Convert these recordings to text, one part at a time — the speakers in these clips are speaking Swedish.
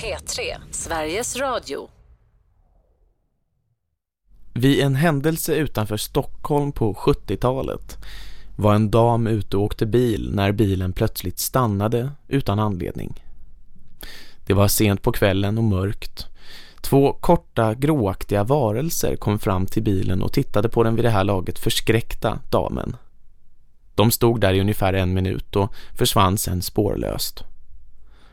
P3, Sveriges Radio. Vid en händelse utanför Stockholm på 70-talet var en dam ute och åkte bil när bilen plötsligt stannade utan anledning. Det var sent på kvällen och mörkt. Två korta gråaktiga varelser kom fram till bilen och tittade på den vid det här laget förskräckta damen. De stod där i ungefär en minut och försvann sen spårlöst.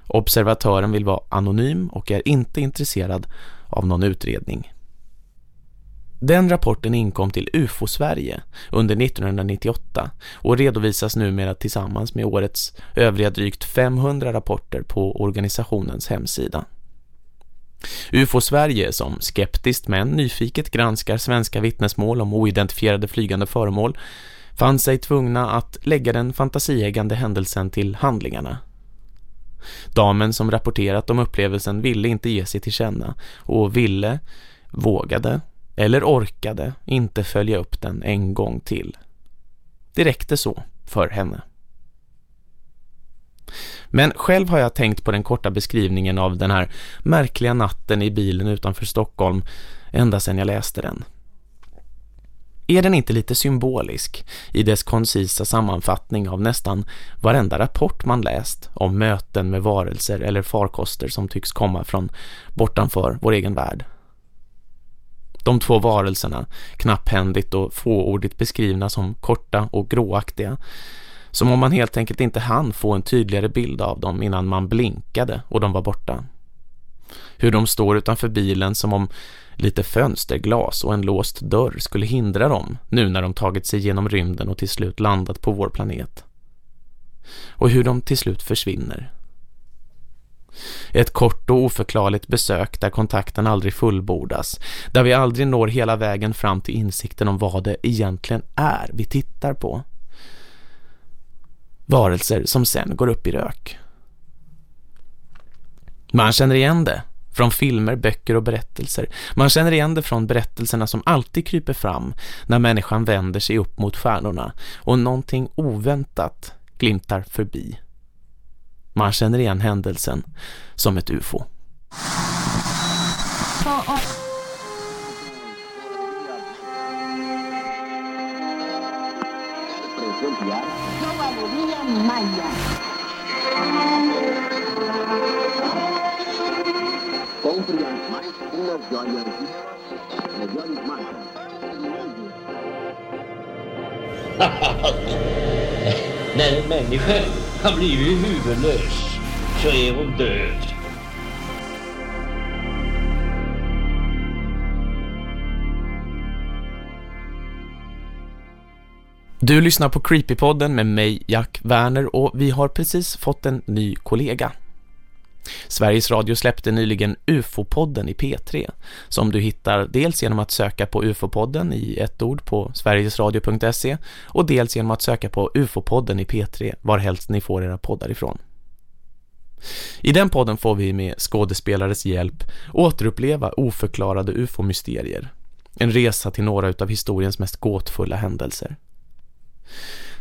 Observatören vill vara anonym och är inte intresserad av någon utredning. Den rapporten inkom till UFO Sverige under 1998 och redovisas numera tillsammans med årets övriga drygt 500 rapporter på organisationens hemsida. UFO Sverige som skeptiskt men nyfiket granskar svenska vittnesmål om oidentifierade flygande föremål fann sig tvungna att lägga den fantasieggande händelsen till handlingarna. Damen som rapporterat om upplevelsen ville inte ge sig till känna och ville, vågade eller orkade inte följa upp den en gång till. Det räckte så för henne. Men själv har jag tänkt på den korta beskrivningen av den här märkliga natten i bilen utanför Stockholm ända sedan jag läste den. Är den inte lite symbolisk i dess koncisa sammanfattning av nästan varenda rapport man läst om möten med varelser eller farkoster som tycks komma från bortanför vår egen värld? De två varelserna, knapphändigt och fåordigt beskrivna som korta och gråaktiga, som om man helt enkelt inte hann få en tydligare bild av dem innan man blinkade och de var borta. Hur de står utanför bilen som om lite fönsterglas och en låst dörr skulle hindra dem nu när de tagit sig genom rymden och till slut landat på vår planet. Och hur de till slut försvinner. Ett kort och oförklarligt besök där kontakten aldrig fullbordas. Där vi aldrig når hela vägen fram till insikten om vad det egentligen är vi tittar på. Varelser som sen går upp i rök. Man känner igen det från filmer, böcker och berättelser. Man känner igen det från berättelserna som alltid kryper fram när människan vänder sig upp mot stjärnorna och någonting oväntat glimtar förbi. Man känner igen händelsen som ett ufo. När en människa har blivit huvudlös så är hon död. Du lyssnar på Creepypodden med mig, Jack Werner, och vi har precis fått en ny kollega. Sveriges Radio släppte nyligen UFO-podden i P3 som du hittar dels genom att söka på UFO-podden i ett ord på sverigesradio.se och dels genom att söka på UFO-podden i P3 varhelst ni får era poddar ifrån. I den podden får vi med skådespelares hjälp återuppleva oförklarade UFO-mysterier. En resa till några av historiens mest gåtfulla händelser.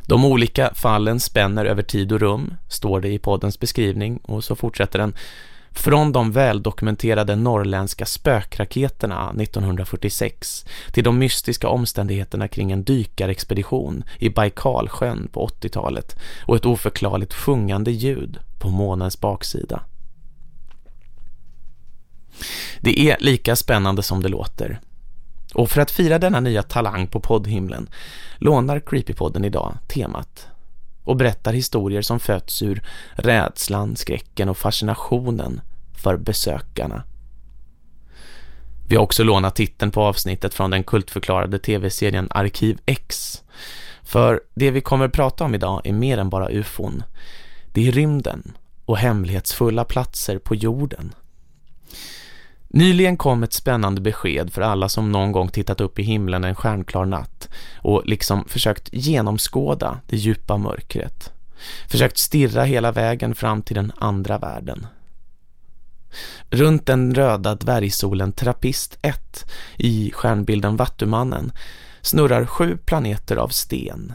De olika fallen spänner över tid och rum, står det i poddens beskrivning och så fortsätter den. Från de väldokumenterade norrländska spökraketerna 1946 till de mystiska omständigheterna kring en dykarexpedition i Baikalsjön på 80-talet och ett oförklarligt sjungande ljud på månens baksida. Det är lika spännande som det låter. Och för att fira denna nya talang på poddhimlen lånar Creepypodden idag temat och berättar historier som föds ur rädslan, skräcken och fascinationen för besökarna. Vi har också lånat titeln på avsnittet från den kultförklarade tv-serien Arkiv X. För det vi kommer att prata om idag är mer än bara ufon. Det är rymden och hemlighetsfulla platser på jorden. Nyligen kom ett spännande besked för alla som någon gång tittat upp i himlen en stjärnklar natt och liksom försökt genomskåda det djupa mörkret. Försökt stirra hela vägen fram till den andra världen. Runt den röda dvärgsolen Trappist 1 i stjärnbilden Vattumannen snurrar sju planeter av sten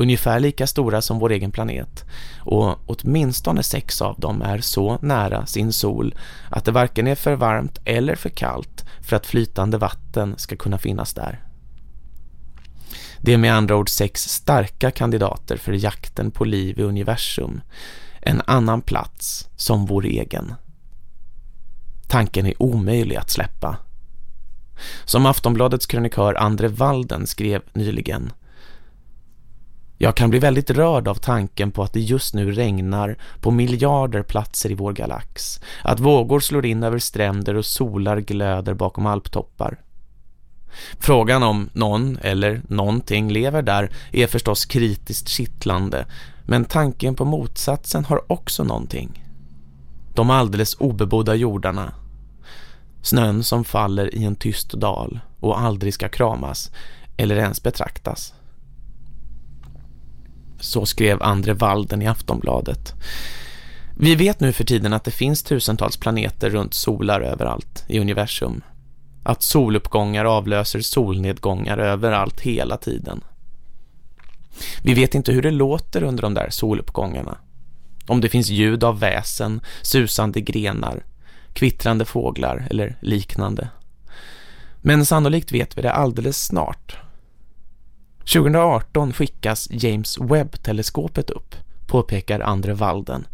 ungefär lika stora som vår egen planet och åtminstone sex av dem är så nära sin sol att det varken är för varmt eller för kallt för att flytande vatten ska kunna finnas där. Det är med andra ord sex starka kandidater för jakten på liv i universum. En annan plats som vår egen. Tanken är omöjlig att släppa. Som Aftonbladets krönikör Andre Walden skrev nyligen. Jag kan bli väldigt rörd av tanken på att det just nu regnar på miljarder platser i vår galax. Att vågor slår in över stränder och solar glöder bakom alptoppar. Frågan om någon eller någonting lever där är förstås kritiskt kittlande, men tanken på motsatsen har också någonting. De alldeles obebodda jordarna. Snön som faller i en tyst dal och aldrig ska kramas eller ens betraktas. Så skrev Andre Walden i Aftonbladet. Vi vet nu för tiden att det finns tusentals planeter runt solar överallt i universum att soluppgångar avlöser solnedgångar överallt hela tiden. Vi vet inte hur det låter under de där soluppgångarna. Om det finns ljud av väsen, susande grenar, kvittrande fåglar eller liknande. Men sannolikt vet vi det alldeles snart. 2018 skickas James Webb-teleskopet upp, påpekar Andre Walden,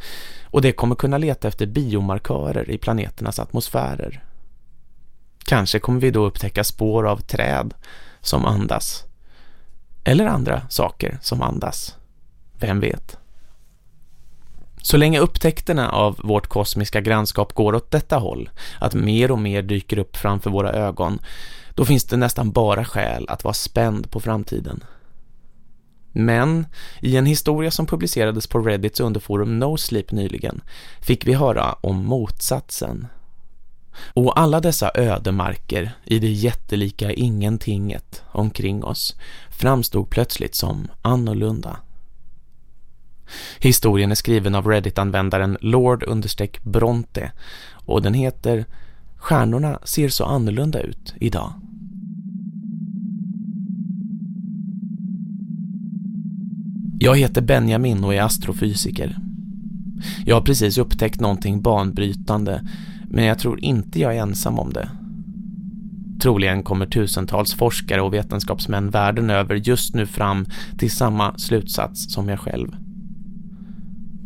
och det kommer kunna leta efter biomarkörer i planeternas atmosfärer. Kanske kommer vi då upptäcka spår av träd som andas. Eller andra saker som andas. Vem vet? Så länge upptäckterna av vårt kosmiska grannskap går åt detta håll, att mer och mer dyker upp framför våra ögon, då finns det nästan bara skäl att vara spänd på framtiden. Men i en historia som publicerades på Reddits underforum No Sleep nyligen fick vi höra om motsatsen. Och alla dessa ödemarker i det jättelika ingentinget omkring oss framstod plötsligt som annorlunda. Historien är skriven av Reddit-användaren Lord-Bronte och den heter Stjärnorna ser så annorlunda ut idag. Jag heter Benjamin och är astrofysiker. Jag har precis upptäckt någonting banbrytande men jag tror inte jag är ensam om det. Troligen kommer tusentals forskare och vetenskapsmän världen över just nu fram till samma slutsats som jag själv.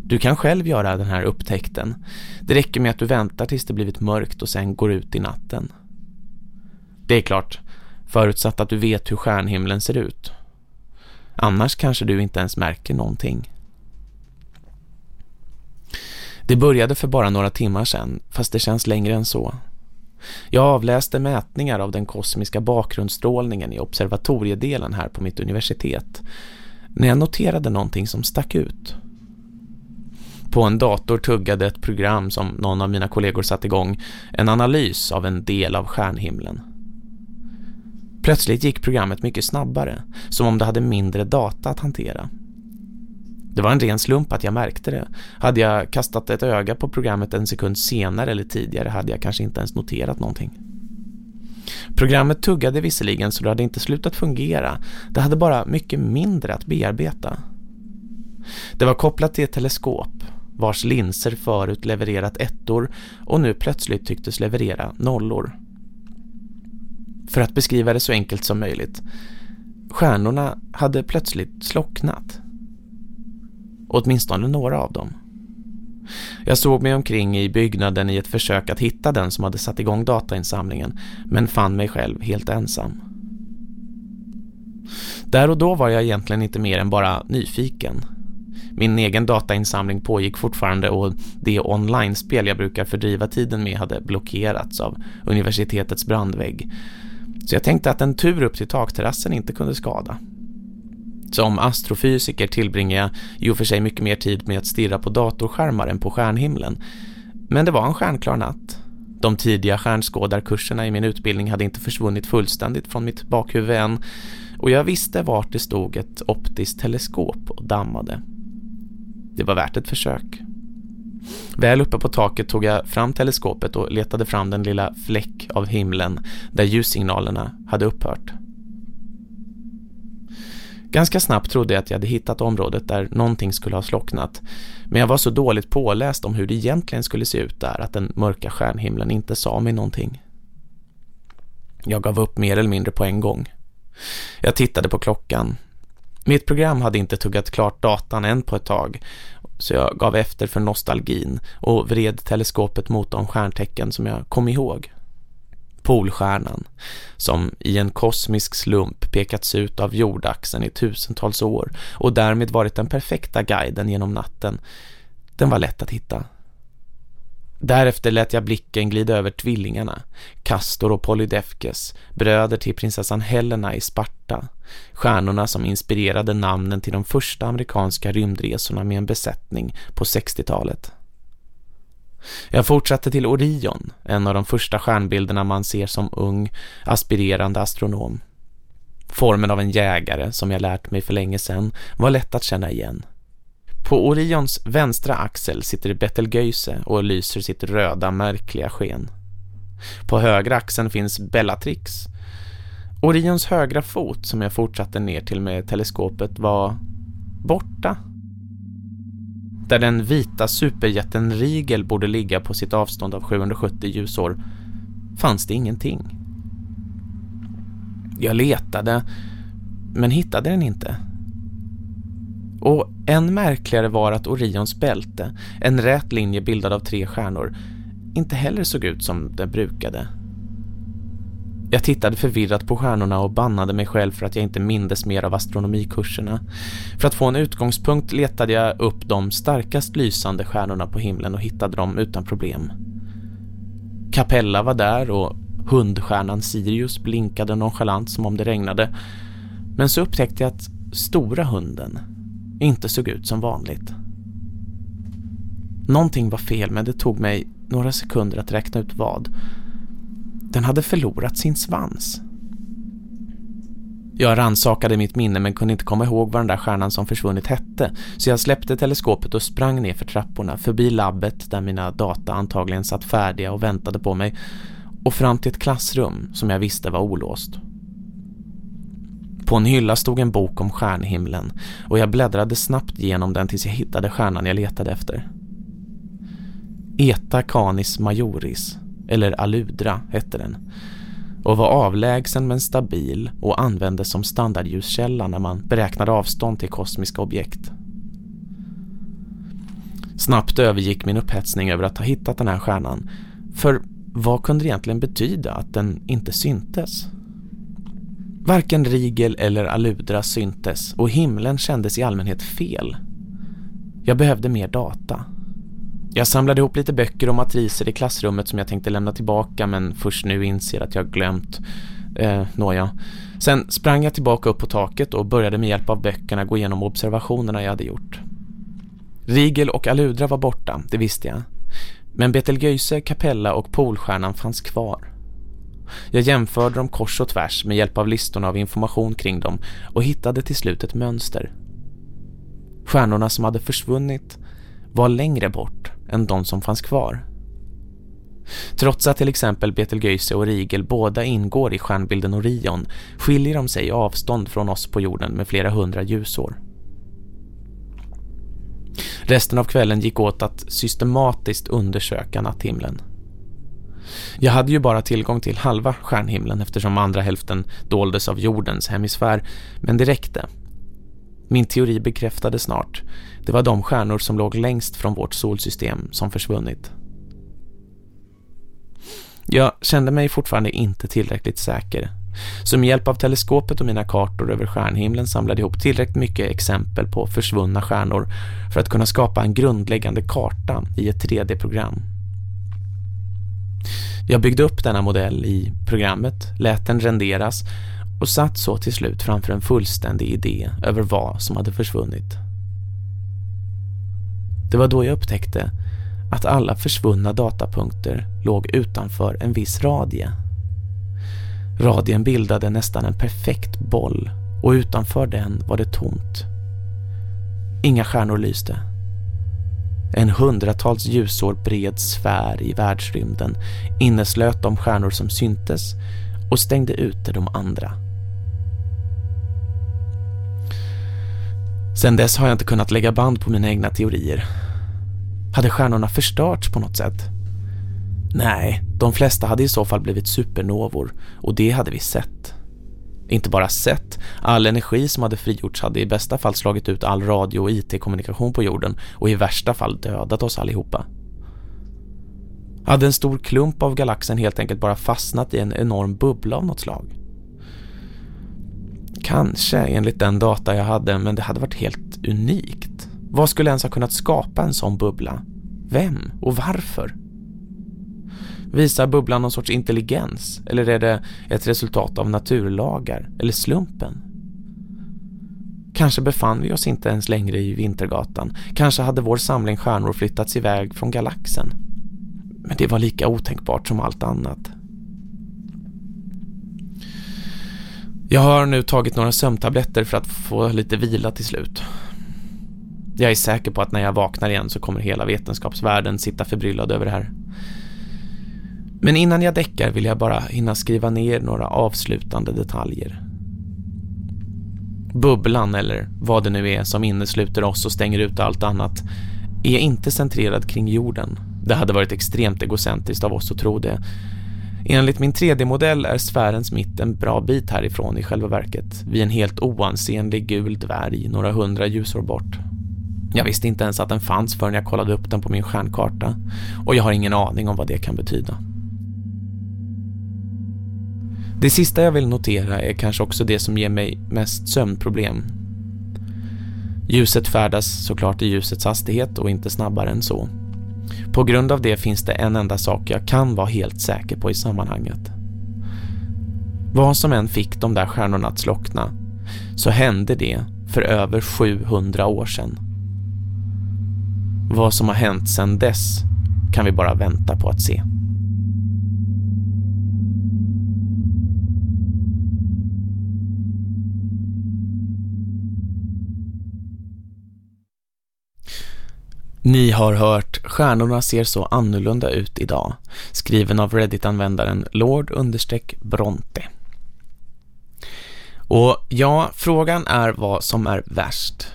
Du kan själv göra den här upptäckten. Det räcker med att du väntar tills det blivit mörkt och sen går ut i natten. Det är klart, förutsatt att du vet hur stjärnhimlen ser ut. Annars kanske du inte ens märker någonting. Det började för bara några timmar sedan, fast det känns längre än så. Jag avläste mätningar av den kosmiska bakgrundsstrålningen i observatoriedelen här på mitt universitet när jag noterade någonting som stack ut. På en dator tuggade ett program som någon av mina kollegor satt igång en analys av en del av stjärnhimlen. Plötsligt gick programmet mycket snabbare, som om det hade mindre data att hantera. Det var en ren slump att jag märkte det. Hade jag kastat ett öga på programmet en sekund senare eller tidigare hade jag kanske inte ens noterat någonting. Programmet tuggade visserligen så det hade inte slutat fungera. Det hade bara mycket mindre att bearbeta. Det var kopplat till ett teleskop vars linser förut levererat ettor och nu plötsligt tycktes leverera nollor. För att beskriva det så enkelt som möjligt. Stjärnorna hade plötsligt slocknat åtminstone några av dem. Jag såg mig omkring i byggnaden i ett försök att hitta den som hade satt igång datainsamlingen men fann mig själv helt ensam. Där och då var jag egentligen inte mer än bara nyfiken. Min egen datainsamling pågick fortfarande och det online-spel jag brukar fördriva tiden med hade blockerats av universitetets brandvägg. Så jag tänkte att en tur upp till takterrassen inte kunde skada. Som astrofysiker tillbringar jag ju för sig mycket mer tid med att stirra på datorskärmar än på stjärnhimlen. Men det var en stjärnklar natt. De tidiga stjärnskådarkurserna i min utbildning hade inte försvunnit fullständigt från mitt bakhuvud än och jag visste vart det stod ett optiskt teleskop och dammade. Det var värt ett försök. Väl uppe på taket tog jag fram teleskopet och letade fram den lilla fläck av himlen där ljussignalerna hade upphört. Ganska snabbt trodde jag att jag hade hittat området där någonting skulle ha slocknat. Men jag var så dåligt påläst om hur det egentligen skulle se ut där att den mörka stjärnhimlen inte sa mig någonting. Jag gav upp mer eller mindre på en gång. Jag tittade på klockan. Mitt program hade inte tuggat klart datan än på ett tag så jag gav efter för nostalgin och vred teleskopet mot de stjärntecken som jag kom ihåg. Polstjärnan, som i en kosmisk slump pekats ut av jordaxeln i tusentals år och därmed varit den perfekta guiden genom natten, den var lätt att hitta. Därefter lät jag blicken glida över tvillingarna, Castor och Polydefkes, bröder till prinsessan Helena i Sparta, stjärnorna som inspirerade namnen till de första amerikanska rymdresorna med en besättning på 60-talet. Jag fortsatte till Orion, en av de första stjärnbilderna man ser som ung, aspirerande astronom. Formen av en jägare, som jag lärt mig för länge sedan, var lätt att känna igen. På Orions vänstra axel sitter Betelgeuse och lyser sitt röda märkliga sken. På högra axeln finns Bellatrix. Orions högra fot som jag fortsatte ner till med teleskopet var borta. Där den vita superjätten Rigel borde ligga på sitt avstånd av 770 ljusår fanns det ingenting. Jag letade men hittade den inte. Och än märkligare var att Orions bälte, en rät linje bildad av tre stjärnor, inte heller såg ut som det brukade. Jag tittade förvirrat på stjärnorna och bannade mig själv för att jag inte mindes mer av astronomikurserna. För att få en utgångspunkt letade jag upp de starkast lysande stjärnorna på himlen och hittade dem utan problem. Capella var där och hundstjärnan Sirius blinkade nonchalant som om det regnade. Men så upptäckte jag att stora hunden inte såg ut som vanligt. Någonting var fel men det tog mig några sekunder att räkna ut vad. Den hade förlorat sin svans. Jag ransakade mitt minne men kunde inte komma ihåg vad den där stjärnan som försvunnit hette så jag släppte teleskopet och sprang ner för trapporna förbi labbet där mina data antagligen satt färdiga och väntade på mig och fram till ett klassrum som jag visste var olåst. På en hylla stod en bok om stjärnhimlen och jag bläddrade snabbt genom den tills jag hittade stjärnan jag letade efter. Eta Canis Majoris, eller Aludra hette den, och var avlägsen men stabil och användes som standardljuskälla när man beräknade avstånd till kosmiska objekt. Snabbt övergick min upphetsning över att ha hittat den här stjärnan, för vad kunde det egentligen betyda att den inte syntes? Varken Rigel eller Aludra syntes och himlen kändes i allmänhet fel. Jag behövde mer data. Jag samlade ihop lite böcker och matriser i klassrummet som jag tänkte lämna tillbaka men först nu inser att jag glömt. Eh, nåja. Sen sprang jag tillbaka upp på taket och började med hjälp av böckerna gå igenom observationerna jag hade gjort. Rigel och Aludra var borta, det visste jag. Men Betelgeuse, Capella och Polstjärnan fanns kvar. Jag jämförde dem kors och tvärs med hjälp av listorna av information kring dem och hittade till slut ett mönster. Stjärnorna som hade försvunnit var längre bort än de som fanns kvar. Trots att till exempel Betelgeuse och Rigel båda ingår i stjärnbilden Orion skiljer de sig i avstånd från oss på jorden med flera hundra ljusår. Resten av kvällen gick åt att systematiskt undersöka natthimlen. Jag hade ju bara tillgång till halva stjärnhimlen eftersom andra hälften doldes av jordens hemisfär, men det räckte. Min teori bekräftade snart. Det var de stjärnor som låg längst från vårt solsystem som försvunnit. Jag kände mig fortfarande inte tillräckligt säker. Så med hjälp av teleskopet och mina kartor över stjärnhimlen samlade ihop tillräckligt mycket exempel på försvunna stjärnor för att kunna skapa en grundläggande karta i ett 3D-program. Jag byggde upp denna modell i programmet, lät den renderas och satt så till slut framför en fullständig idé över vad som hade försvunnit. Det var då jag upptäckte att alla försvunna datapunkter låg utanför en viss radie. Radien bildade nästan en perfekt boll och utanför den var det tomt. Inga stjärnor lyste. En hundratals ljusår bred sfär i världsrymden inneslöt de stjärnor som syntes och stängde ute de andra. Sen dess har jag inte kunnat lägga band på mina egna teorier. Hade stjärnorna förstörts på något sätt? Nej, de flesta hade i så fall blivit supernovor och det hade vi sett. Inte bara sett, all energi som hade frigjorts hade i bästa fall slagit ut all radio- och IT-kommunikation på jorden och i värsta fall dödat oss allihopa. Hade en stor klump av galaxen helt enkelt bara fastnat i en enorm bubbla av något slag? Kanske enligt den data jag hade, men det hade varit helt unikt. Vad skulle ens ha kunnat skapa en sån bubbla? Vem och varför? Visar bubblan någon sorts intelligens? Eller är det ett resultat av naturlagar? Eller slumpen? Kanske befann vi oss inte ens längre i Vintergatan. Kanske hade vår samling stjärnor flyttats iväg från galaxen. Men det var lika otänkbart som allt annat. Jag har nu tagit några sömntabletter för att få lite vila till slut. Jag är säker på att när jag vaknar igen så kommer hela vetenskapsvärlden sitta förbryllad över det här. Men innan jag däckar vill jag bara hinna skriva ner några avslutande detaljer. Bubblan, eller vad det nu är som innesluter oss och stänger ut allt annat, är inte centrerad kring jorden. Det hade varit extremt egocentriskt av oss att tro det. Enligt min 3D-modell är sfärens mitt en bra bit härifrån i själva verket, vid en helt oansenlig gul dvärg några hundra ljusår bort. Jag visste inte ens att den fanns förrän jag kollade upp den på min stjärnkarta och jag har ingen aning om vad det kan betyda. Det sista jag vill notera är kanske också det som ger mig mest sömnproblem. Ljuset färdas såklart i ljusets hastighet och inte snabbare än så. På grund av det finns det en enda sak jag kan vara helt säker på i sammanhanget. Vad som än fick de där stjärnorna att slockna så hände det för över 700 år sedan. Vad som har hänt sedan dess kan vi bara vänta på att se. Ni har hört Stjärnorna ser så annorlunda ut idag, skriven av Reddit-användaren Lord-Bronte. Och ja, frågan är vad som är värst.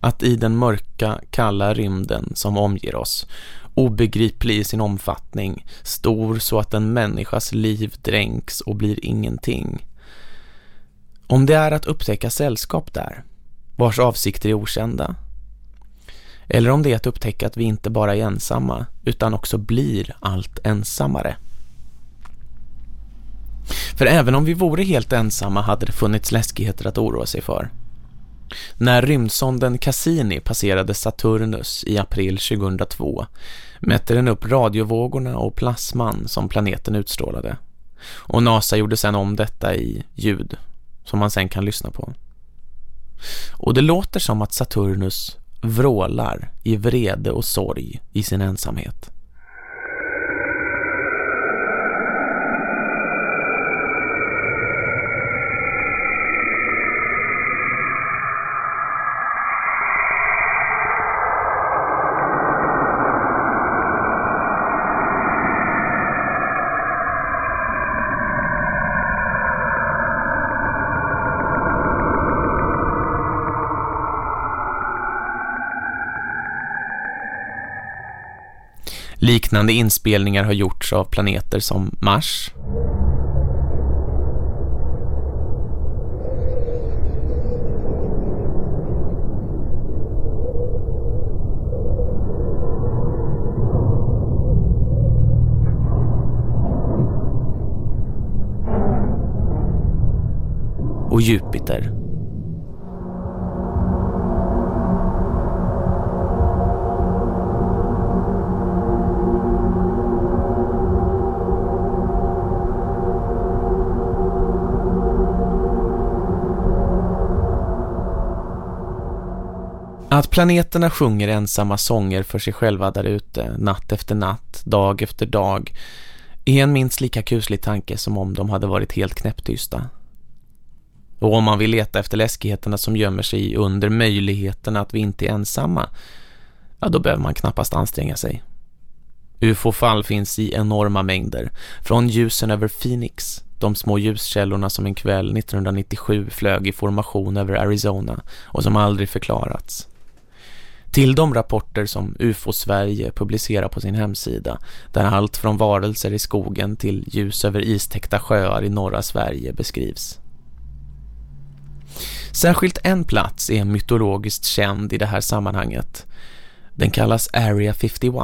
Att i den mörka, kalla rymden som omger oss, obegriplig i sin omfattning, stor så att en människas liv dränks och blir ingenting. Om det är att upptäcka sällskap där, vars avsikter är okända, eller om det är att upptäcka att vi inte bara är ensamma utan också blir allt ensammare. För även om vi vore helt ensamma hade det funnits läskigheter att oroa sig för. När rymdsonden Cassini passerade Saturnus i april 2002 mätte den upp radiovågorna och plasman som planeten utstrålade. Och NASA gjorde sedan om detta i ljud som man sen kan lyssna på. Och det låter som att Saturnus vrålar i vrede och sorg i sin ensamhet. Liknande inspelningar har gjorts av planeter som Mars, och Jupiter. Att planeterna sjunger ensamma sånger för sig själva där ute, natt efter natt, dag efter dag, är en minst lika kuslig tanke som om de hade varit helt knäpptysta. Och om man vill leta efter läskigheterna som gömmer sig under möjligheterna att vi inte är ensamma, ja då behöver man knappast anstränga sig. UFO-fall finns i enorma mängder, från ljusen över Phoenix de små ljuskällorna som en kväll 1997 flög i formation över Arizona och som aldrig förklarats. Till de rapporter som UFO Sverige publicerar på sin hemsida, där allt från varelser i skogen till ljus över istäckta sjöar i norra Sverige beskrivs. Särskilt en plats är mytologiskt känd i det här sammanhanget. Den kallas Area 51.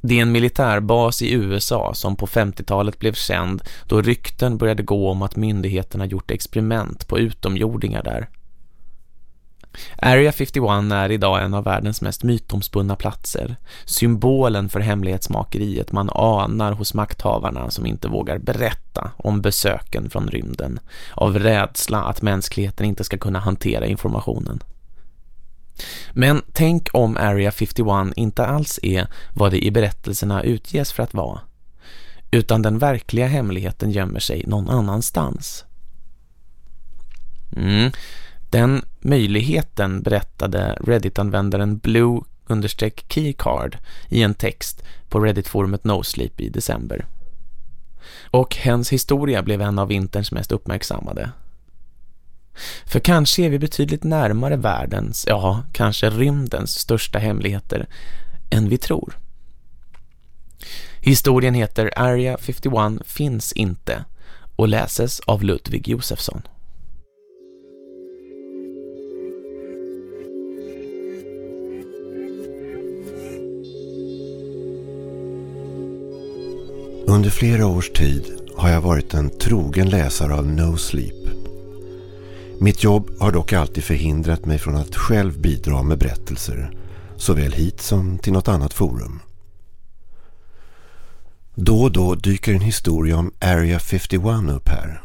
Det är en militärbas i USA som på 50-talet blev känd då rykten började gå om att myndigheterna gjort experiment på utomjordingar där. Area 51 är idag en av världens mest mytomspunna platser. Symbolen för hemlighetsmakeriet man anar hos makthavarna som inte vågar berätta om besöken från rymden. Av rädsla att mänskligheten inte ska kunna hantera informationen. Men tänk om Area 51 inte alls är vad det i berättelserna utges för att vara. Utan den verkliga hemligheten gömmer sig någon annanstans. Mm. Den möjligheten berättade Reddit-användaren Blue-Keycard i en text på Reddit-forumet NoSleep i december. Och hens historia blev en av vinterns mest uppmärksammade. För kanske är vi betydligt närmare världens, ja, kanske rymdens största hemligheter än vi tror. Historien heter Area 51 finns inte och läses av Ludvig Josefsson. Under flera års tid har jag varit en trogen läsare av No Sleep. Mitt jobb har dock alltid förhindrat mig från att själv bidra med berättelser, såväl hit som till något annat forum. Då och då dyker en historia om Area 51 upp här.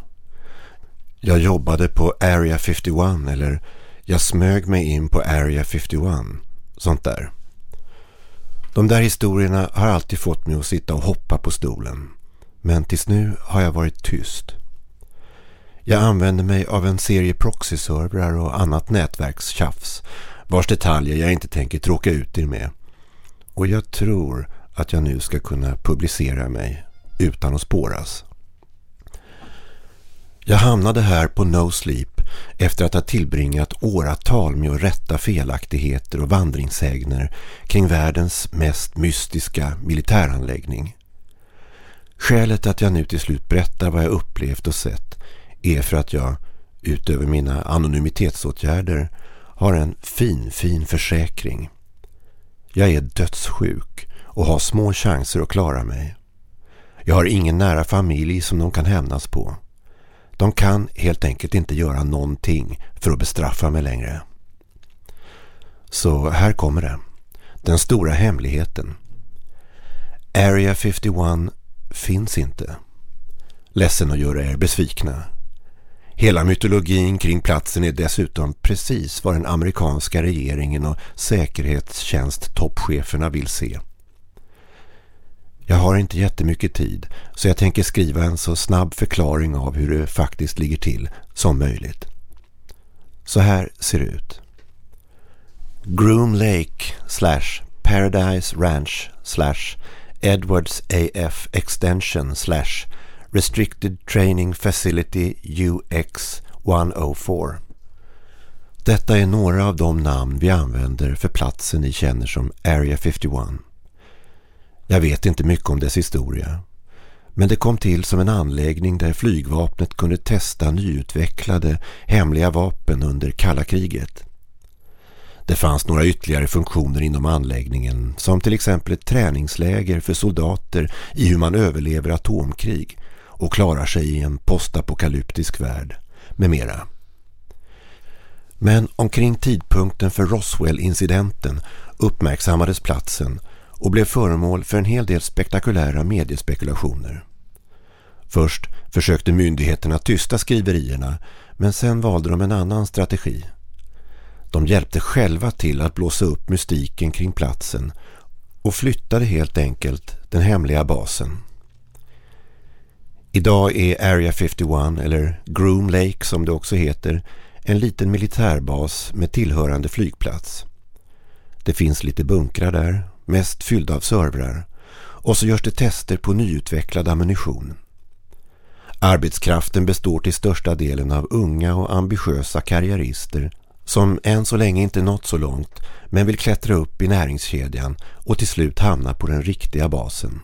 Jag jobbade på Area 51 eller jag smög mig in på Area 51, sånt där. De där historierna har alltid fått mig att sitta och hoppa på stolen. Men tills nu har jag varit tyst. Jag använder mig av en serie proxyservrar och annat nätverkstjafs vars detaljer jag inte tänker tråka ut er med. Och jag tror att jag nu ska kunna publicera mig utan att spåras. Jag hamnade här på No Sleep efter att ha tillbringat åratal med att rätta felaktigheter och vandringssägner kring världens mest mystiska militäranläggning. Skälet att jag nu till slut berättar vad jag upplevt och sett är för att jag, utöver mina anonymitetsåtgärder, har en fin, fin försäkring. Jag är dödssjuk och har små chanser att klara mig. Jag har ingen nära familj som de kan hämnas på. De kan helt enkelt inte göra någonting för att bestraffa mig längre. Så här kommer det. Den stora hemligheten. Area 51 finns inte. Ledsen att göra er besvikna. Hela mytologin kring platsen är dessutom precis vad den amerikanska regeringen och säkerhetstjänst toppcheferna vill se. Jag har inte jättemycket tid så jag tänker skriva en så snabb förklaring av hur det faktiskt ligger till som möjligt. Så här ser det ut. Groom Lake slash Paradise Ranch slash Edwards AF Extension slash Restricted Training Facility UX 104. Detta är några av de namn vi använder för platsen ni känner som Area 51. Jag vet inte mycket om dess historia. Men det kom till som en anläggning där flygvapnet kunde testa nyutvecklade hemliga vapen under kalla kriget. Det fanns några ytterligare funktioner inom anläggningen som till exempel ett träningsläger för soldater i hur man överlever atomkrig och klarar sig i en postapokalyptisk värld med mera. Men omkring tidpunkten för Roswell-incidenten uppmärksammades platsen och blev föremål för en hel del spektakulära mediespekulationer. Först försökte myndigheterna tysta skriverierna men sen valde de en annan strategi. De hjälpte själva till att blåsa upp mystiken kring platsen och flyttade helt enkelt den hemliga basen. Idag är Area 51 eller Groom Lake som det också heter en liten militärbas med tillhörande flygplats. Det finns lite bunkrar där mest fyllda av servrar, och så görs det tester på nyutvecklad ammunition. Arbetskraften består till största delen av unga och ambitiösa karriärister som än så länge inte nått så långt men vill klättra upp i näringskedjan och till slut hamna på den riktiga basen.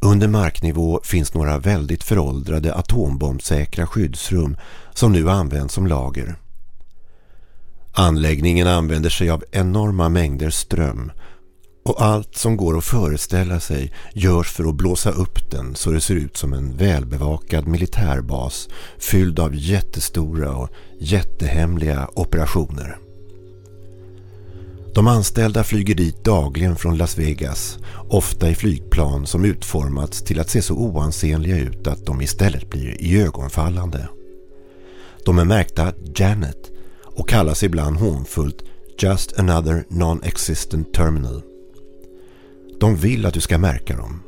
Under marknivå finns några väldigt föråldrade atombombsäkra skyddsrum som nu används som lager. Anläggningen använder sig av enorma mängder ström och allt som går att föreställa sig görs för att blåsa upp den så det ser ut som en välbevakad militärbas fylld av jättestora och jättehemliga operationer. De anställda flyger dit dagligen från Las Vegas, ofta i flygplan som utformats till att se så oansenliga ut att de istället blir iögonfallande. De är märkta Janet och kallas ibland hånfullt Just Another Non-Existent Terminal. De vill att du ska märka dem.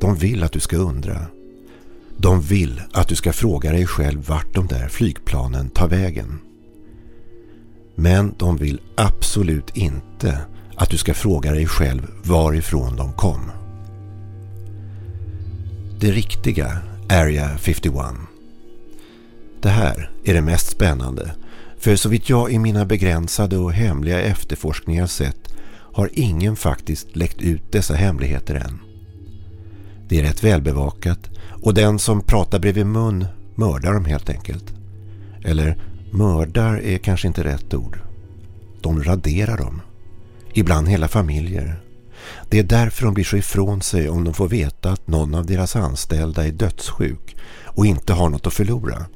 De vill att du ska undra. De vill att du ska fråga dig själv vart de där flygplanen tar vägen. Men de vill absolut inte att du ska fråga dig själv varifrån de kom. Det riktiga Area 51. Det här är det mest spännande för så vitt jag i mina begränsade och hemliga efterforskningar sett har ingen faktiskt läckt ut dessa hemligheter än. Det är rätt välbevakat och den som pratar bredvid mun mördar dem helt enkelt. Eller mördar är kanske inte rätt ord. De raderar dem. Ibland hela familjer. Det är därför de blir så ifrån sig om de får veta att någon av deras anställda är dödssjuk och inte har något att förlora.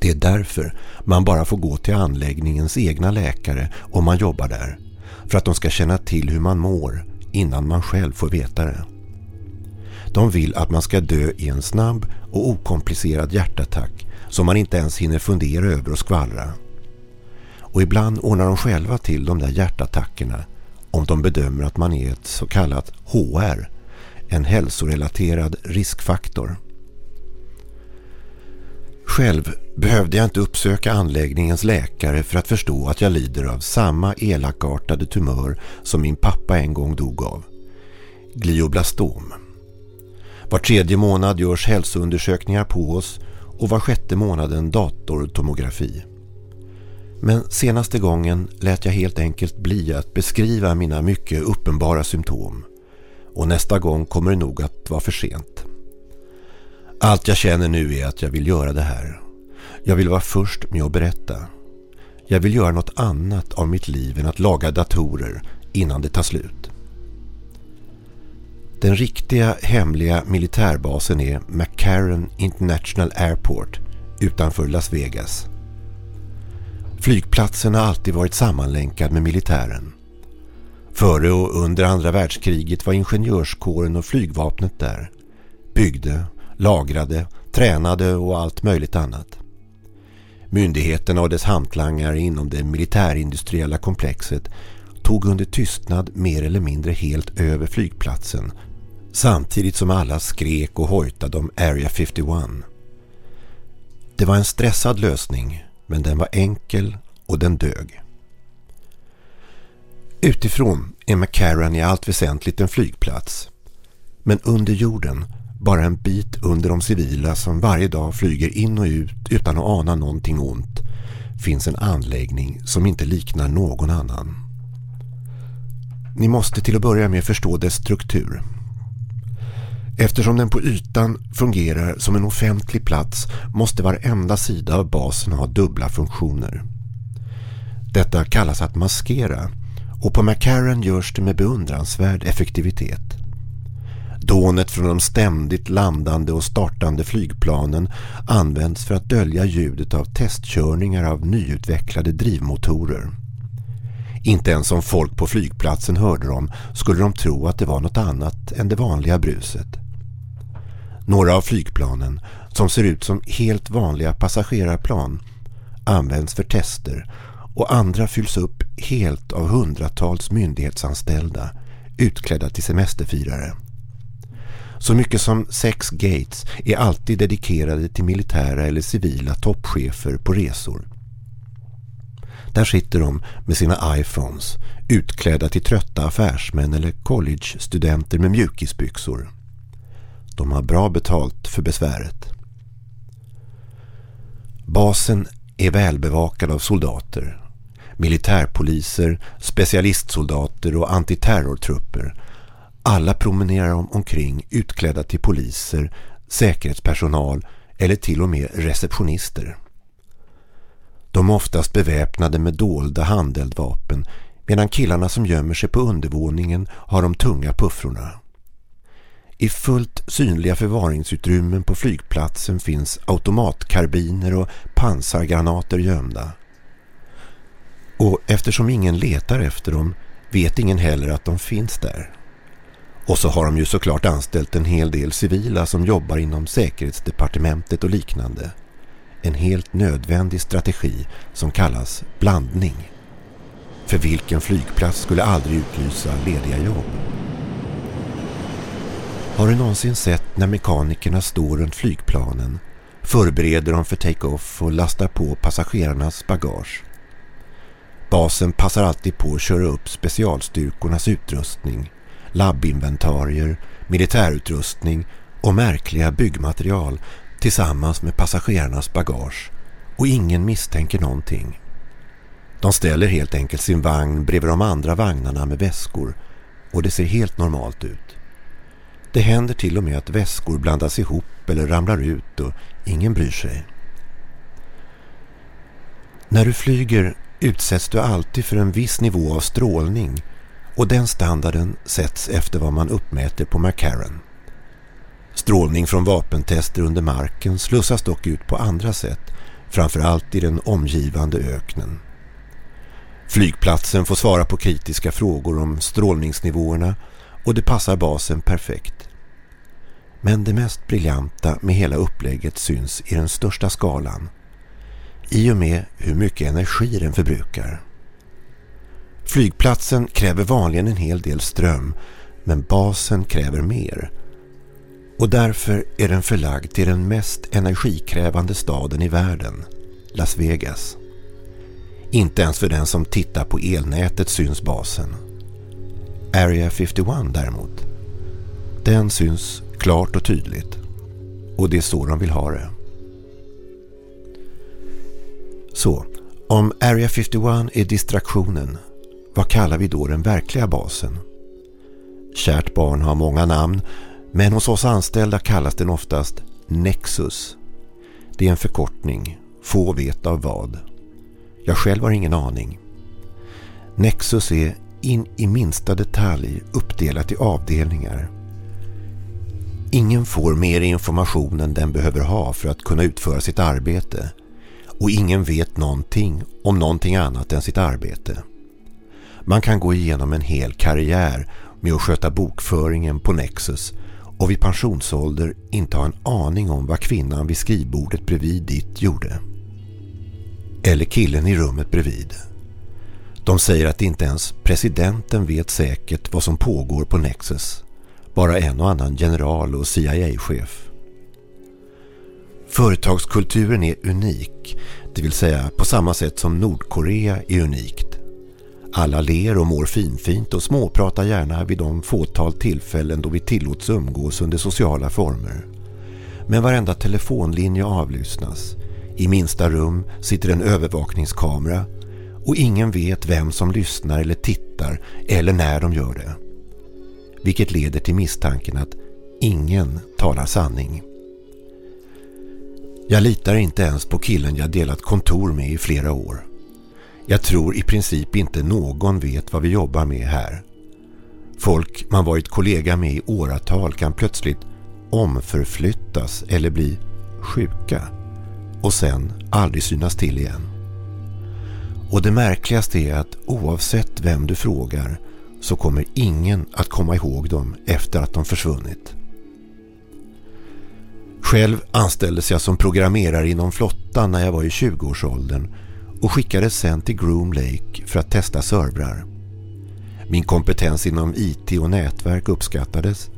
Det är därför man bara får gå till anläggningens egna läkare om man jobbar där. För att de ska känna till hur man mår innan man själv får veta det. De vill att man ska dö i en snabb och okomplicerad hjärtattack som man inte ens hinner fundera över och skvallra. Och ibland ordnar de själva till de där hjärtattackerna om de bedömer att man är ett så kallat HR, en hälsorelaterad riskfaktor. Själv behövde jag inte uppsöka anläggningens läkare för att förstå att jag lider av samma elakartade tumör som min pappa en gång dog av. Glioblastom. Var tredje månad görs hälsoundersökningar på oss och var sjätte månad en datortomografi. Men senaste gången lät jag helt enkelt bli att beskriva mina mycket uppenbara symptom. Och nästa gång kommer det nog att vara för sent. Allt jag känner nu är att jag vill göra det här. Jag vill vara först med att berätta. Jag vill göra något annat av mitt liv än att laga datorer innan det tar slut. Den riktiga hemliga militärbasen är McCarran International Airport utanför Las Vegas. Flygplatsen har alltid varit sammanlänkad med militären. Före och under andra världskriget var ingenjörskåren och flygvapnet där. Byggde, lagrade, tränade och allt möjligt annat. Myndigheterna och dess hantlangare inom det militärindustriella komplexet tog under tystnad mer eller mindre helt över flygplatsen samtidigt som alla skrek och hojtade om Area 51. Det var en stressad lösning men den var enkel och den dög. Utifrån är McCarran i allt väsentligt en flygplats. Men under jorden, bara en bit under de civila som varje dag flyger in och ut utan att ana någonting ont, finns en anläggning som inte liknar någon annan. Ni måste till att börja med förstå dess struktur. Eftersom den på ytan fungerar som en offentlig plats måste varenda sida av basen ha dubbla funktioner. Detta kallas att maskera och på McCarran görs det med beundransvärd effektivitet. Dånet från de ständigt landande och startande flygplanen används för att dölja ljudet av testkörningar av nyutvecklade drivmotorer. Inte ens om folk på flygplatsen hörde dem skulle de tro att det var något annat än det vanliga bruset. Några av flygplanen, som ser ut som helt vanliga passagerarplan, används för tester och andra fylls upp helt av hundratals myndighetsanställda utklädda till semesterfirare. Så mycket som sex gates är alltid dedikerade till militära eller civila toppchefer på resor. Där sitter de med sina iPhones utklädda till trötta affärsmän eller college-studenter med mjukisbyxor. de har bra betalt för besväret. Basen är välbevakad av soldater, militärpoliser, specialistsoldater och antiterrortrupper. Alla promenerar de omkring utklädda till poliser, säkerhetspersonal eller till och med receptionister. De är oftast beväpnade med dolda handeldvapen medan killarna som gömmer sig på undervåningen har de tunga puffrorna. I fullt synliga förvaringsutrymmen på flygplatsen finns automatkarbiner och pansargranater gömda. Och eftersom ingen letar efter dem vet ingen heller att de finns där. Och så har de ju såklart anställt en hel del civila som jobbar inom säkerhetsdepartementet och liknande. En helt nödvändig strategi som kallas blandning. För vilken flygplats skulle aldrig utlysa lediga jobb? Har du någonsin sett när mekanikerna står runt flygplanen, förbereder dem för take-off och lastar på passagerarnas bagage? Basen passar alltid på att köra upp specialstyrkornas utrustning, labbinventarier, militärutrustning och märkliga byggmaterial tillsammans med passagerarnas bagage och ingen misstänker någonting. De ställer helt enkelt sin vagn bredvid de andra vagnarna med väskor och det ser helt normalt ut. Det händer till och med att väskor blandas ihop eller ramlar ut och ingen bryr sig. När du flyger utsätts du alltid för en viss nivå av strålning och den standarden sätts efter vad man uppmäter på McCarran. Strålning från vapentester under marken slussas dock ut på andra sätt, framförallt i den omgivande öknen. Flygplatsen får svara på kritiska frågor om strålningsnivåerna och det passar basen perfekt. Men det mest briljanta med hela upplägget syns i den största skalan. I och med hur mycket energi den förbrukar. Flygplatsen kräver vanligen en hel del ström men basen kräver mer. Och därför är den förlagd till den mest energikrävande staden i världen, Las Vegas. Inte ens för den som tittar på elnätet syns basen. Area 51 däremot. Den syns klart och tydligt. Och det är så de vill ha det. Så, om Area 51 är distraktionen, vad kallar vi då den verkliga basen? Kärt barn har många namn, men hos oss anställda kallas den oftast Nexus. Det är en förkortning, få vet av vad. Jag själv har ingen aning. Nexus är in i minsta detalj uppdelat i avdelningar. Ingen får mer information än den behöver ha för att kunna utföra sitt arbete och ingen vet någonting om någonting annat än sitt arbete. Man kan gå igenom en hel karriär med att sköta bokföringen på Nexus och vid pensionsålder inte ha en aning om vad kvinnan vid skrivbordet bredvid ditt gjorde. Eller killen i rummet bredvid. De säger att inte ens presidenten vet säkert vad som pågår på Nexus. Bara en och annan general och CIA-chef. Företagskulturen är unik, det vill säga på samma sätt som Nordkorea är unikt. Alla ler och mår finfint och småpratar gärna vid de fåtal tillfällen då vi tillåts umgås under sociala former. Men varenda telefonlinje avlyssnas. I minsta rum sitter en övervakningskamera och ingen vet vem som lyssnar eller tittar eller när de gör det. Vilket leder till misstanken att ingen talar sanning. Jag litar inte ens på killen jag delat kontor med i flera år. Jag tror i princip inte någon vet vad vi jobbar med här. Folk man varit kollega med i åratal kan plötsligt omförflyttas eller bli sjuka och sen aldrig synas till igen. Och det märkligaste är att oavsett vem du frågar så kommer ingen att komma ihåg dem efter att de försvunnit. Själv anställdes jag som programmerare inom flottan när jag var i 20-årsåldern och skickades sen till Groom Lake för att testa servrar. Min kompetens inom IT och nätverk uppskattades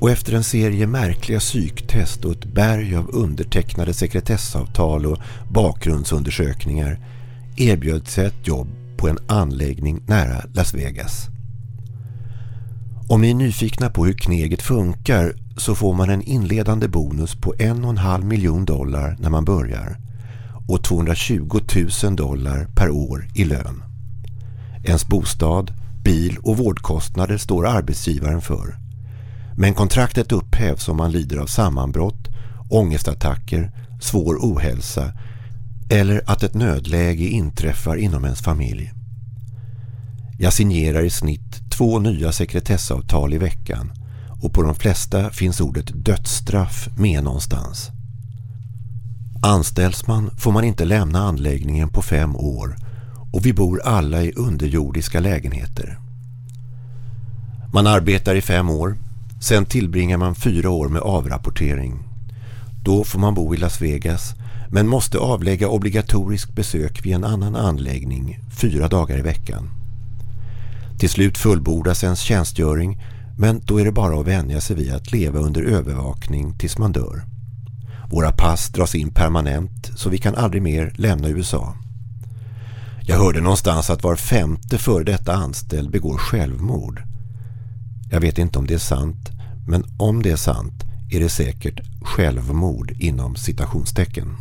och efter en serie märkliga psyktest och ett berg av undertecknade sekretessavtal och bakgrundsundersökningar erbjöds ett jobb på en anläggning nära Las Vegas. Om ni är nyfikna på hur kneget funkar så får man en inledande bonus på en och en halv miljon dollar när man börjar och 220 000 dollar per år i lön. Ens bostad, bil och vårdkostnader står arbetsgivaren för. Men kontraktet upphävs om man lider av sammanbrott, ångestattacker, svår ohälsa eller att ett nödläge inträffar inom ens familj. Jag signerar i snitt två nya sekretessavtal i veckan och på de flesta finns ordet dödsstraff med någonstans. Anställs man får man inte lämna anläggningen på fem år och vi bor alla i underjordiska lägenheter. Man arbetar i fem år, sen tillbringar man fyra år med avrapportering. Då får man bo i Las Vegas men måste avlägga obligatorisk besök vid en annan anläggning fyra dagar i veckan. Till slut fullbordas ens tjänstgöring men då är det bara att vänja sig vid att leva under övervakning tills man dör. Våra pass dras in permanent så vi kan aldrig mer lämna USA. Jag hörde någonstans att var femte före detta anställd begår självmord. Jag vet inte om det är sant, men om det är sant är det säkert självmord inom citationstecken.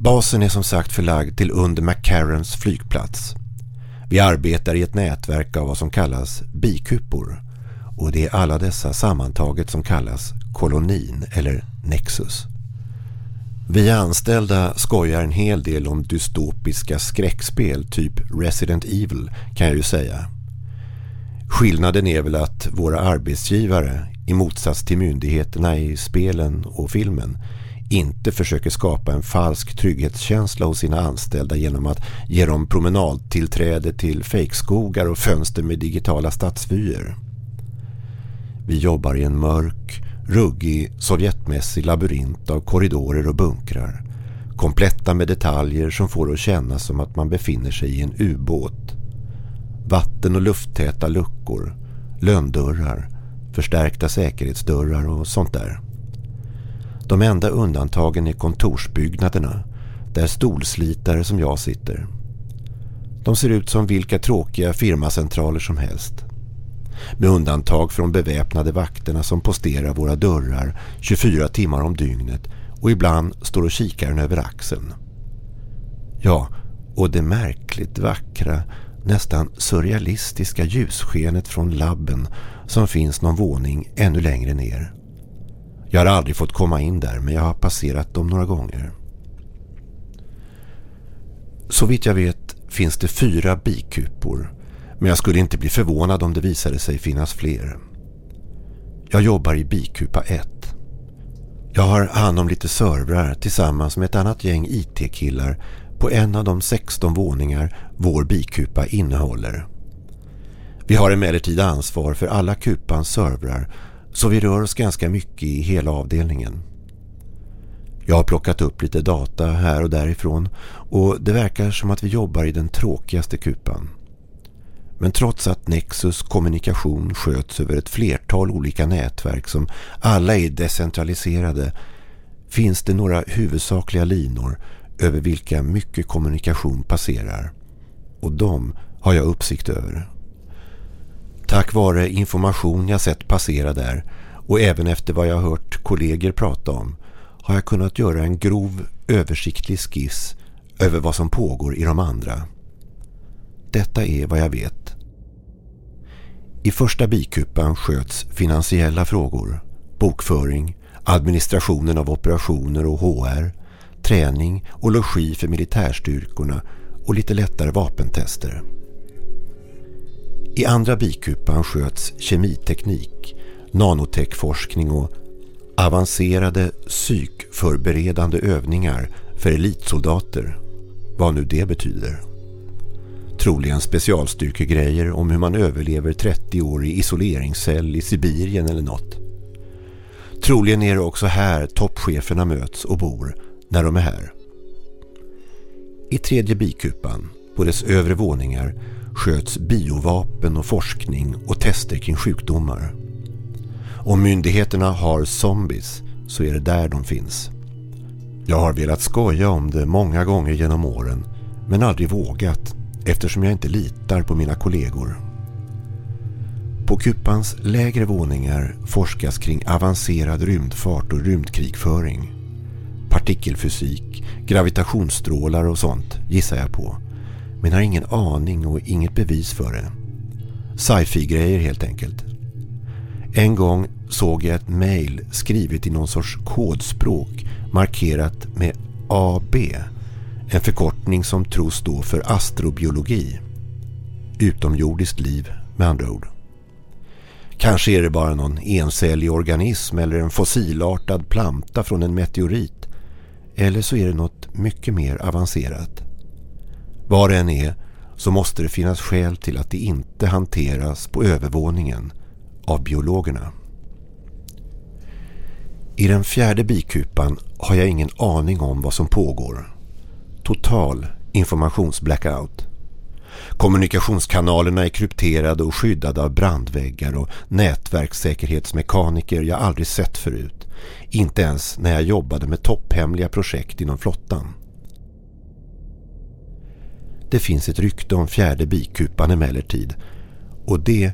Basen är som sagt förlagd till under McCarrans flygplats. Vi arbetar i ett nätverk av vad som kallas bikupor och det är alla dessa sammantaget som kallas kolonin eller nexus. Vi anställda skojar en hel del om dystopiska skräckspel typ Resident Evil kan jag ju säga. Skillnaden är väl att våra arbetsgivare i motsats till myndigheterna i spelen och filmen inte försöker skapa en falsk trygghetskänsla hos sina anställda genom att ge dem promenadtillträde till fejkskogar och fönster med digitala stadsvyer. Vi jobbar i en mörk, ruggig, sovjetmässig labyrint av korridorer och bunkrar. Kompletta med detaljer som får att kännas som att man befinner sig i en ubåt. Vatten- och lufttäta luckor, lönndörrar, förstärkta säkerhetsdörrar och sånt där. De enda undantagen är kontorsbyggnaderna där stolslitare som jag sitter. De ser ut som vilka tråkiga firmacentraler som helst. Med undantag från beväpnade vakterna som posterar våra dörrar 24 timmar om dygnet och ibland står och kikar över axeln. Ja, och det märkligt vackra, nästan surrealistiska ljusskenet från labben som finns någon våning ännu längre ner. Jag har aldrig fått komma in där men jag har passerat dem några gånger. Så vitt jag vet finns det fyra bikupor men jag skulle inte bli förvånad om det visade sig finnas fler. Jag jobbar i bikupa 1. Jag har hand om lite servrar tillsammans med ett annat gäng IT-killar på en av de 16 våningar vår bikupa innehåller. Vi har emellertid ansvar för alla kupans servrar så vi rör oss ganska mycket i hela avdelningen. Jag har plockat upp lite data här och därifrån och det verkar som att vi jobbar i den tråkigaste kupan. Men trots att Nexus kommunikation sköts över ett flertal olika nätverk som alla är decentraliserade finns det några huvudsakliga linor över vilka mycket kommunikation passerar. Och de har jag uppsikt över. Tack vare information jag sett passera där och även efter vad jag hört kollegor prata om har jag kunnat göra en grov översiktlig skiss över vad som pågår i de andra. Detta är vad jag vet. I första bikupan sköts finansiella frågor, bokföring, administrationen av operationer och HR, träning och logi för militärstyrkorna och lite lättare vapentester. I andra bikupan sköts kemiteknik, nanotechforskning och avancerade psykförberedande övningar för elitsoldater, vad nu det betyder. Troligen specialstyrkegrejer om hur man överlever 30 år i isoleringscell i Sibirien eller något. Troligen är det också här toppcheferna möts och bor när de är här. I tredje bikupan, på dess övre våningar, sköts biovapen och forskning och tester kring sjukdomar. Om myndigheterna har zombies så är det där de finns. Jag har velat skoja om det många gånger genom åren men aldrig vågat eftersom jag inte litar på mina kollegor. På kupans lägre våningar forskas kring avancerad rymdfart och rymdkrigföring. Partikelfysik, gravitationsstrålar och sånt gissar jag på. Men har ingen aning och inget bevis för det. Sci-fi-grejer helt enkelt. En gång såg jag ett mejl skrivet i någon sorts kodspråk markerat med AB. En förkortning som tros stå för astrobiologi. Utomjordiskt liv med andra ord. Kanske är det bara någon encellig organism eller en fossilartad planta från en meteorit. Eller så är det något mycket mer avancerat. Vad det än är så måste det finnas skäl till att det inte hanteras på övervåningen av biologerna. I den fjärde bikupan har jag ingen aning om vad som pågår. Total informationsblackout. Kommunikationskanalerna är krypterade och skyddade av brandväggar och nätverkssäkerhetsmekaniker jag aldrig sett förut. Inte ens när jag jobbade med topphemliga projekt inom flottan. Det finns ett rykte om fjärde bikupan emellertid och det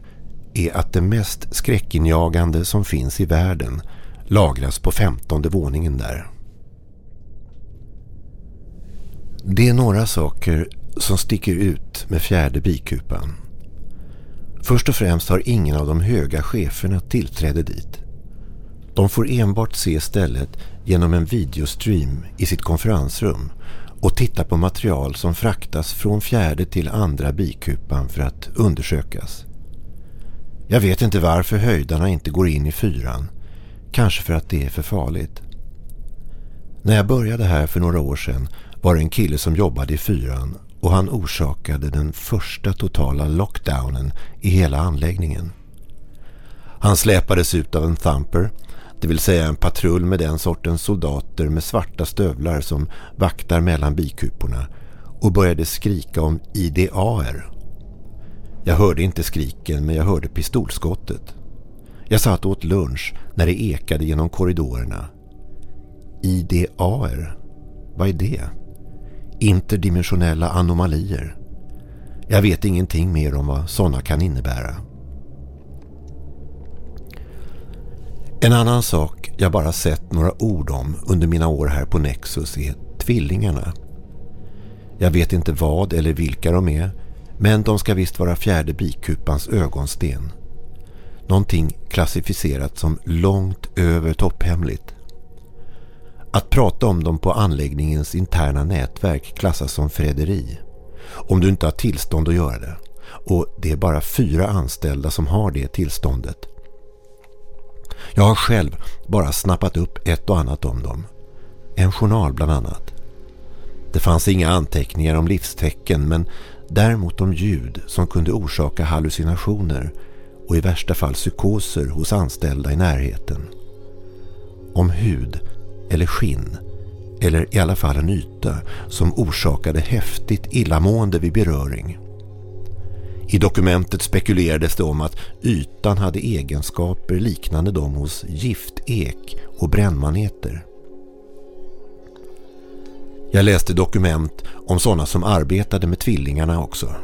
är att det mest skräckinjagande som finns i världen lagras på femtonde våningen där. Det är några saker som sticker ut med fjärde bikupan. Först och främst har ingen av de höga cheferna tillträde dit. De får enbart se stället genom en videostream i sitt konferensrum och titta på material som fraktas från fjärde till andra bikupan för att undersökas. Jag vet inte varför höjdarna inte går in i fyran. Kanske för att det är för farligt. När jag började här för några år sedan var det en kille som jobbade i fyran och han orsakade den första totala lockdownen i hela anläggningen. Han släpades ut av en thumper, det vill säga en patrull med den sortens soldater med svarta stövlar som vaktar mellan bikuporna och började skrika om IDAR. Jag hörde inte skriken men jag hörde pistolskottet. Jag satt åt lunch när det ekade genom korridorerna. IDAR? Vad är det? Interdimensionella anomalier. Jag vet ingenting mer om vad sådana kan innebära. En annan sak jag bara sett några ord om under mina år här på Nexus är tvillingarna. Jag vet inte vad eller vilka de är men de ska visst vara fjärde bikupans ögonsten. Någonting klassificerat som långt över topphemligt. Att prata om dem på anläggningens interna nätverk klassas som frederi. Om du inte har tillstånd att göra det. Och det är bara fyra anställda som har det tillståndet. Jag har själv bara snappat upp ett och annat om dem. En journal bland annat. Det fanns inga anteckningar om livstecken men däremot om ljud som kunde orsaka hallucinationer och i värsta fall psykoser hos anställda i närheten. Om hud eller skinn eller i alla fall en yta som orsakade häftigt illamående vid beröring. I dokumentet spekulerades det om att ytan hade egenskaper liknande de hos giftek och brännmaneter. Jag läste dokument om sådana som arbetade med tvillingarna också.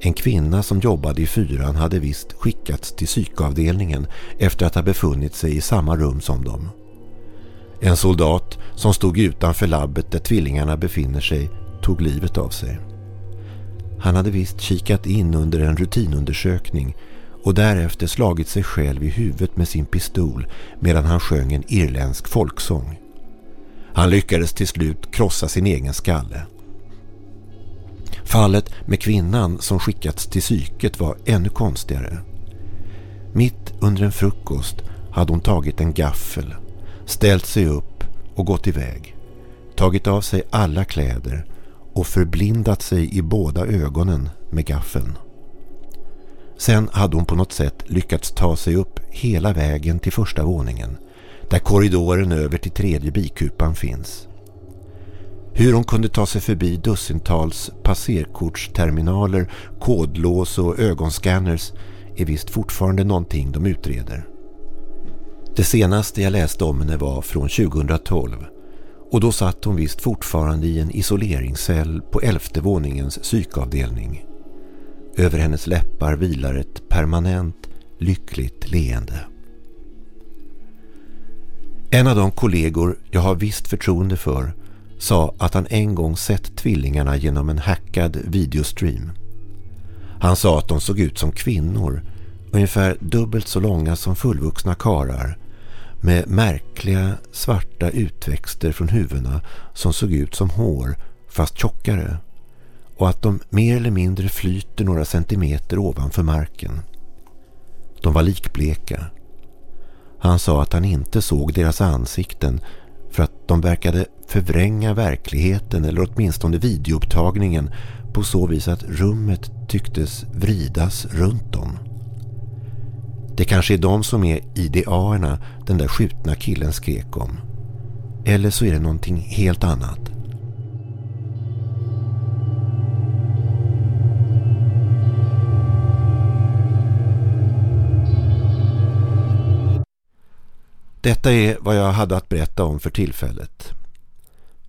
En kvinna som jobbade i fyran hade visst skickats till psykavdelningen efter att ha befunnit sig i samma rum som dem. En soldat som stod utanför labbet där tvillingarna befinner sig tog livet av sig. Han hade visst kikat in under en rutinundersökning och därefter slagit sig själv i huvudet med sin pistol medan han sjöng en irländsk folksång. Han lyckades till slut krossa sin egen skalle. Fallet med kvinnan som skickats till psyket var ännu konstigare. Mitt under en frukost hade hon tagit en gaffel ställt sig upp och gått iväg, tagit av sig alla kläder och förblindat sig i båda ögonen med gaffeln. Sen hade hon på något sätt lyckats ta sig upp hela vägen till första våningen, där korridoren över till tredje bikupan finns. Hur hon kunde ta sig förbi dussintals passerkortsterminaler, kodlås och ögonscanners är visst fortfarande någonting de utreder. Det senaste jag läste om henne var från 2012 och då satt hon visst fortfarande i en isoleringscell på elfte våningens psykavdelning. Över hennes läppar vilar ett permanent, lyckligt leende. En av de kollegor jag har visst förtroende för sa att han en gång sett tvillingarna genom en hackad videostream. Han sa att de såg ut som kvinnor, ungefär dubbelt så långa som fullvuxna karar, med märkliga svarta utväxter från huvudena som såg ut som hår fast tjockare och att de mer eller mindre flyter några centimeter ovanför marken. De var likbleka. Han sa att han inte såg deras ansikten för att de verkade förvränga verkligheten eller åtminstone videoupptagningen på så vis att rummet tycktes vridas runt dem. Det kanske är de som är IDA-erna den där skjutna killen skrek om. Eller så är det någonting helt annat. Detta är vad jag hade att berätta om för tillfället.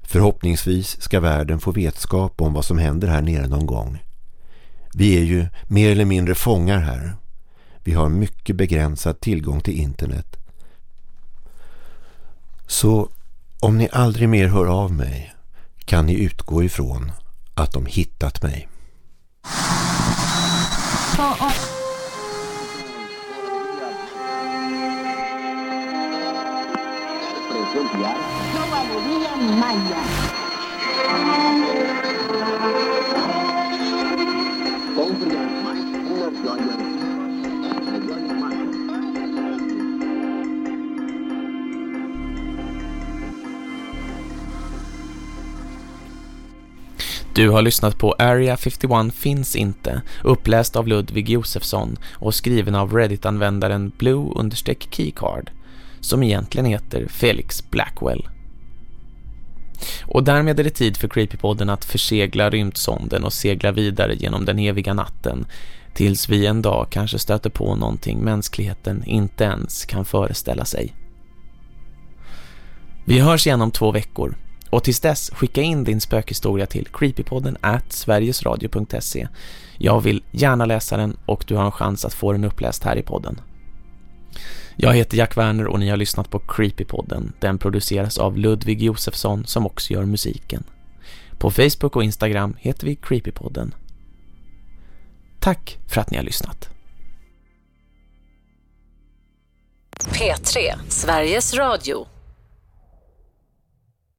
Förhoppningsvis ska världen få vetskap om vad som händer här nere någon gång. Vi är ju mer eller mindre fångar här. Vi har mycket begränsad tillgång till internet. Så om ni aldrig mer hör av mig kan ni utgå ifrån att de hittat mig. Du har lyssnat på Area 51 finns inte, uppläst av Ludvig Josefsson och skriven av Reddit-användaren Blue-Keycard, som egentligen heter Felix Blackwell. Och därmed är det tid för Creepypodden att försegla rymdsonden och segla vidare genom den eviga natten tills vi en dag kanske stöter på någonting mänskligheten inte ens kan föreställa sig. Vi hörs igen om två veckor och tills dess skicka in din spökhistoria till creepypodden at sverigesradio.se. Jag vill gärna läsa den och du har en chans att få den uppläst här i podden. Jag heter Jack Werner och ni har lyssnat på Creepypodden. Den produceras av Ludvig Josefsson som också gör musiken. På Facebook och Instagram heter vi Creepypodden. Tack för att ni har lyssnat. P3, Sveriges Radio.